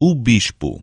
o bispo.